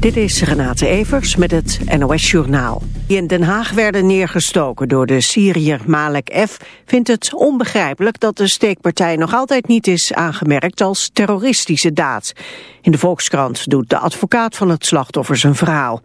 Dit is Renate Evers met het NOS Journaal. Die in Den Haag werden neergestoken door de Syriër Malek F... vindt het onbegrijpelijk dat de steekpartij nog altijd niet is aangemerkt als terroristische daad. In de Volkskrant doet de advocaat van het slachtoffer zijn verhaal.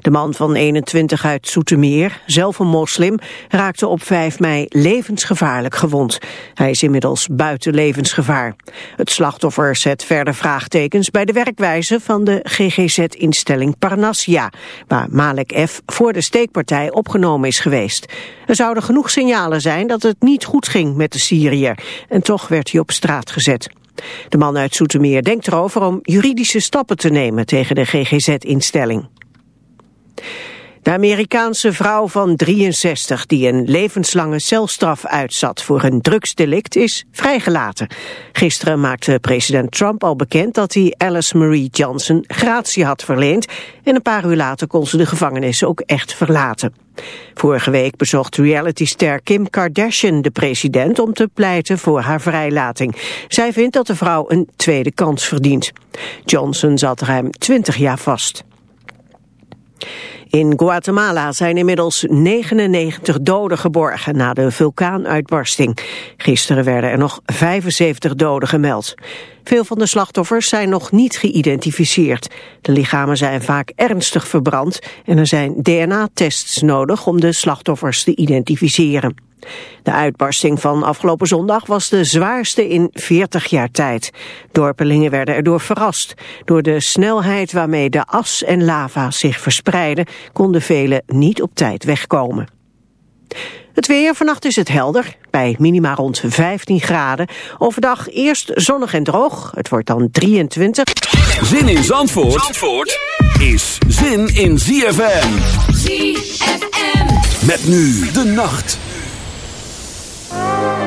De man van 21 uit Soetermeer, zelf een moslim, raakte op 5 mei levensgevaarlijk gewond. Hij is inmiddels buiten levensgevaar. Het slachtoffer zet verder vraagtekens bij de werkwijze van de GGZ-instelling Parnassia, waar Malek F. voor de steekpartij opgenomen is geweest. Er zouden genoeg signalen zijn dat het niet goed ging met de Syriër en toch werd hij op straat gezet. De man uit Soetermeer denkt erover om juridische stappen te nemen tegen de GGZ-instelling. De Amerikaanse vrouw van 63 die een levenslange celstraf uitzat voor een drugsdelict is vrijgelaten. Gisteren maakte president Trump al bekend dat hij Alice Marie Johnson gratie had verleend en een paar uur later kon ze de gevangenis ook echt verlaten. Vorige week bezocht realityster Kim Kardashian de president om te pleiten voor haar vrijlating. Zij vindt dat de vrouw een tweede kans verdient. Johnson zat ruim 20 jaar vast. In Guatemala zijn inmiddels 99 doden geborgen na de vulkaanuitbarsting. Gisteren werden er nog 75 doden gemeld. Veel van de slachtoffers zijn nog niet geïdentificeerd. De lichamen zijn vaak ernstig verbrand en er zijn DNA-tests nodig om de slachtoffers te identificeren. De uitbarsting van afgelopen zondag was de zwaarste in 40 jaar tijd. Dorpelingen werden erdoor verrast. Door de snelheid waarmee de as en lava zich verspreiden... konden velen niet op tijd wegkomen. Het weer, vannacht is het helder, bij minima rond 15 graden. Overdag eerst zonnig en droog, het wordt dan 23. Zin in Zandvoort, Zandvoort is zin in ZFM. ZFM. Met nu de nacht. Oh.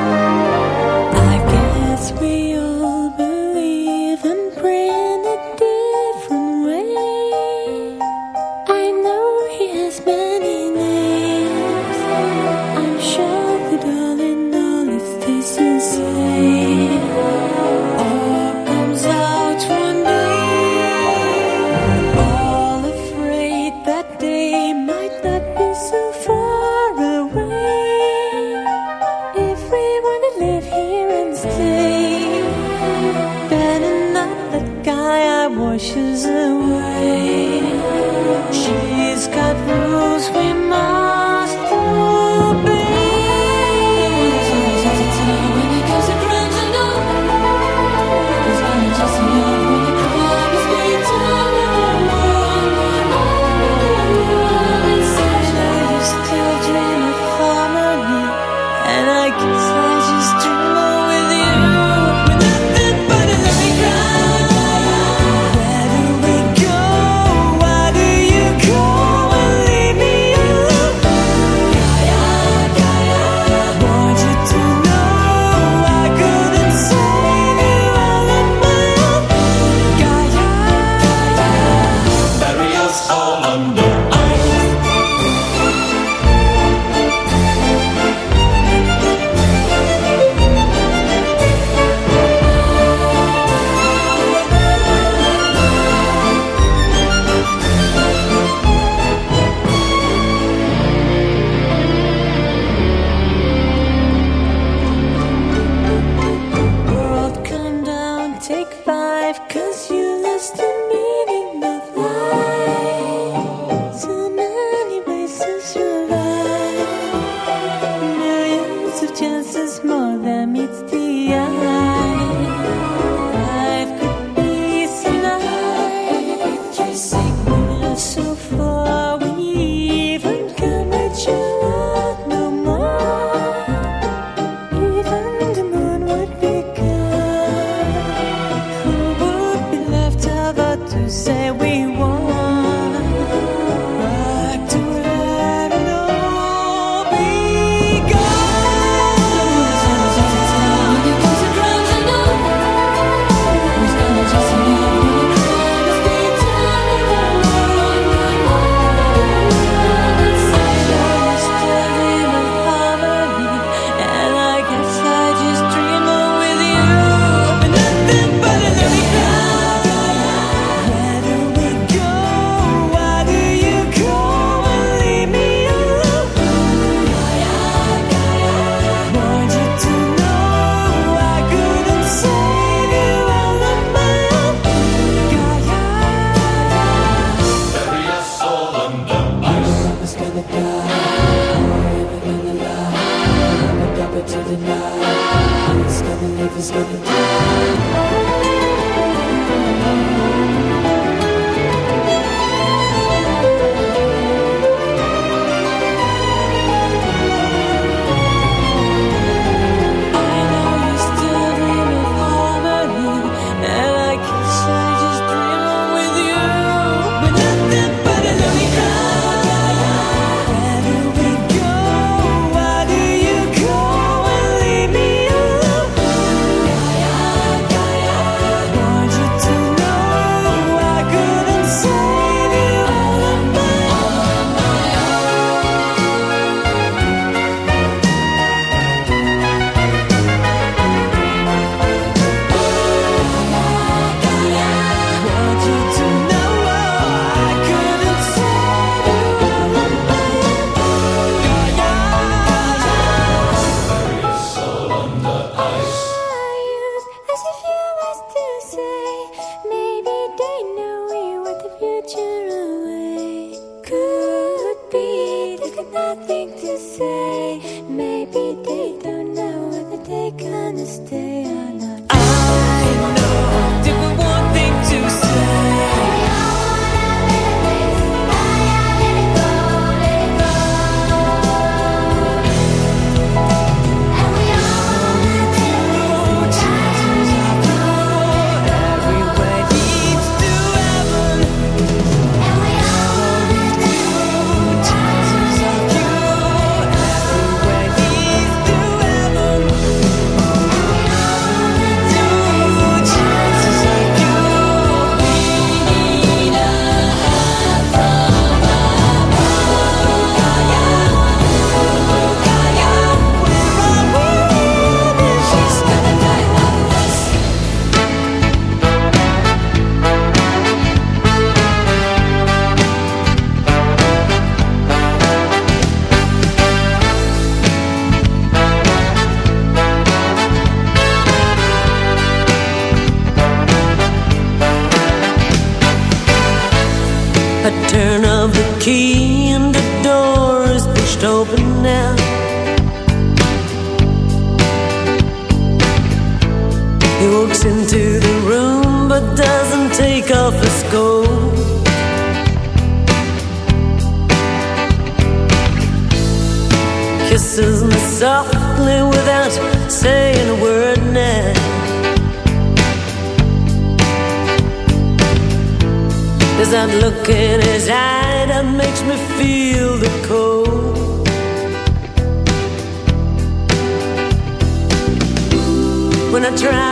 Not look in his eye that makes me feel the cold. When I try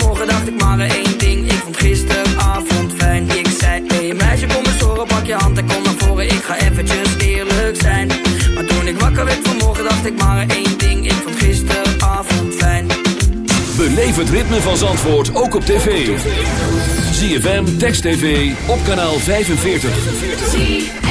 dacht ik maar één ding. Ik vond gisteravond fijn. Beleef het ritme van Zandvoort ook op tv. ZFM, Text TV, op kanaal 45.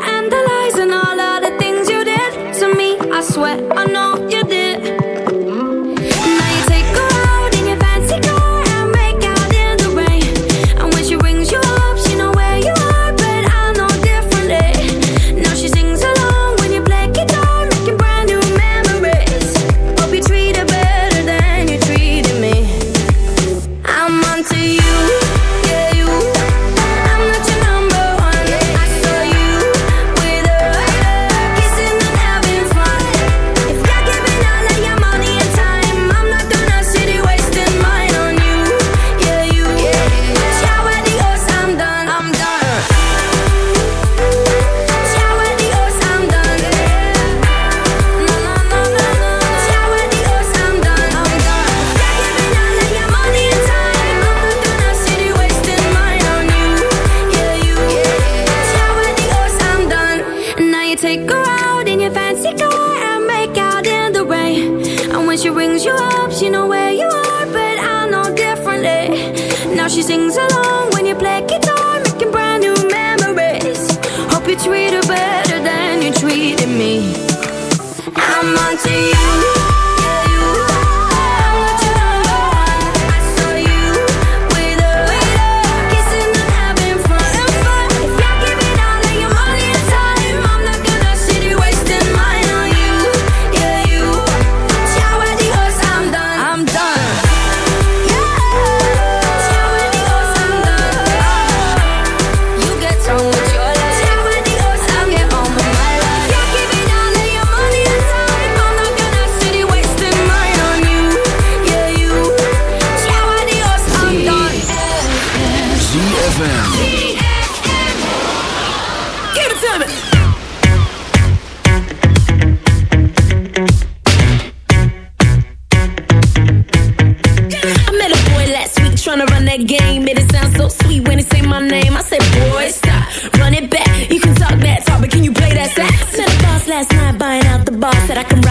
last night buying out the bar. Said I can ride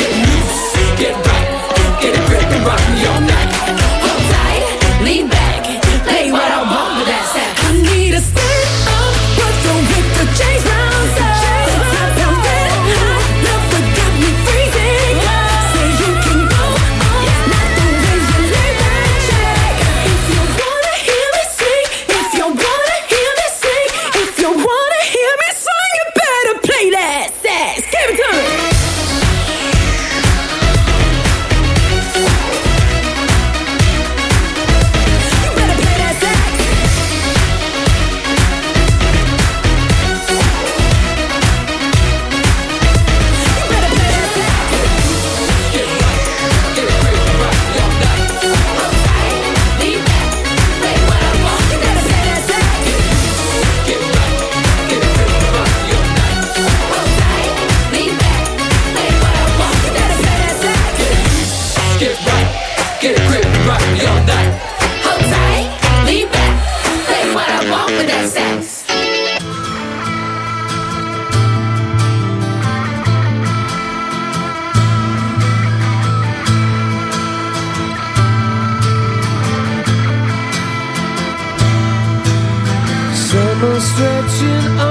stretching